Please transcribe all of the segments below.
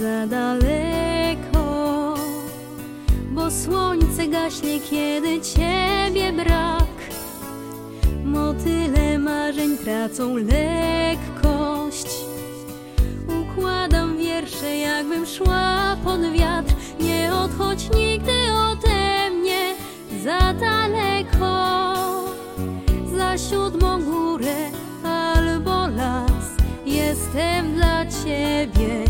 za daleko, bo słońce gaśnie, kiedy ciebie brak. Motyle marzeń tracą lekkość. Układam wiersze, jakbym szła pod wiatr. Nie odchodź nigdy ode mnie za daleko, za siódmą górę albo las. Jestem dla ciebie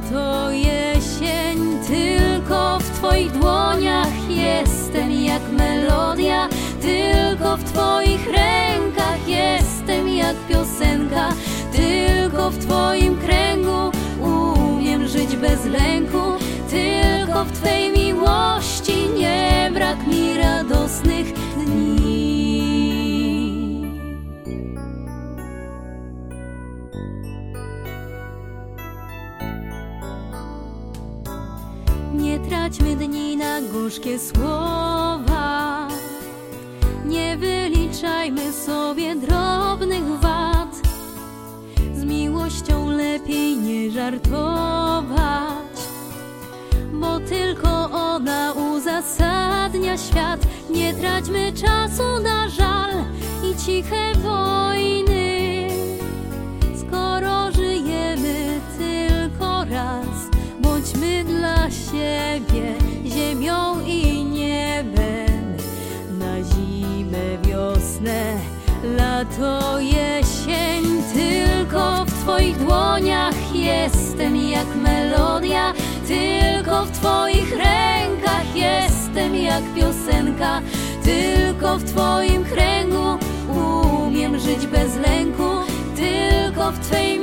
lato, jesień. Tylko w twoich dłoniach jestem jak melodia, tylko w twoich rękach jestem jak piosenka, tylko w twoim Nie traćmy dni na gorzkie słowa. Nie wyliczajmy sobie drobnych wad. Z miłością lepiej nie żartować, bo tylko ona uzasadnia świat. Nie traćmy czasu na żal i ciche wojny. Siebie ziemią i niebem. Na zimę, wiosnę, lato, jesień, tylko w Twoich dłoniach jestem jak melodia, tylko w Twoich rękach jestem jak piosenka, tylko w Twoim kręgu umiem żyć bez lęku, tylko w Twej